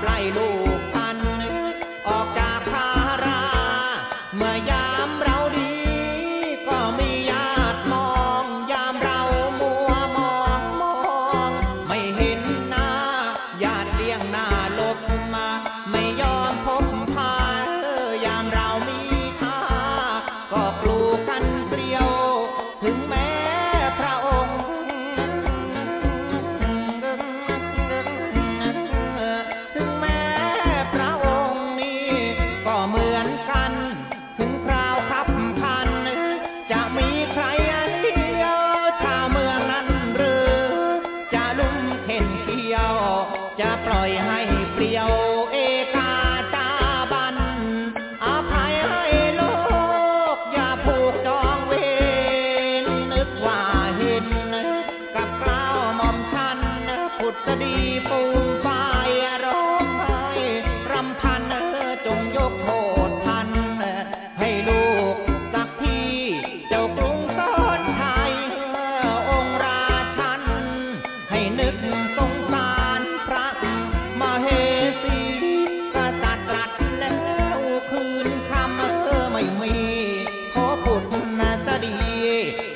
fly low. see y'all. Oh.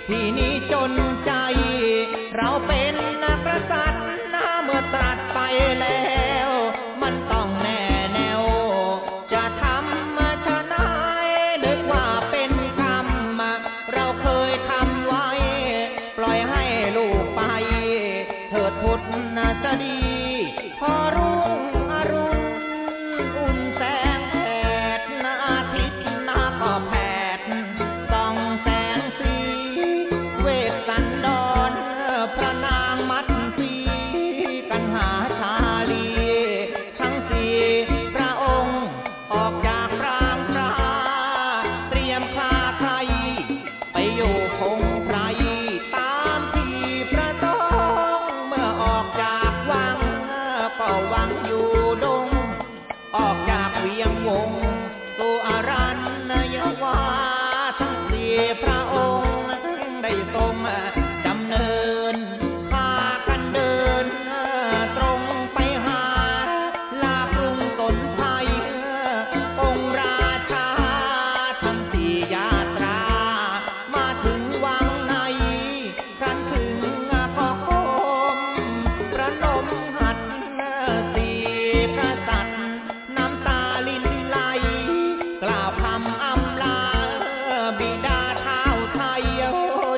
ที่นี้จนใจ เราเป็นนักประสาย์นะเมื่อตรัสไปแล้ว มันต้องแน่แนว จะทำมาชนาะนึกว่าเป็นคำมาเราเคยทำไว้ ปล่อยให้ลูกไป เถิดพุทธนะจะดี พอรู้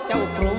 要不。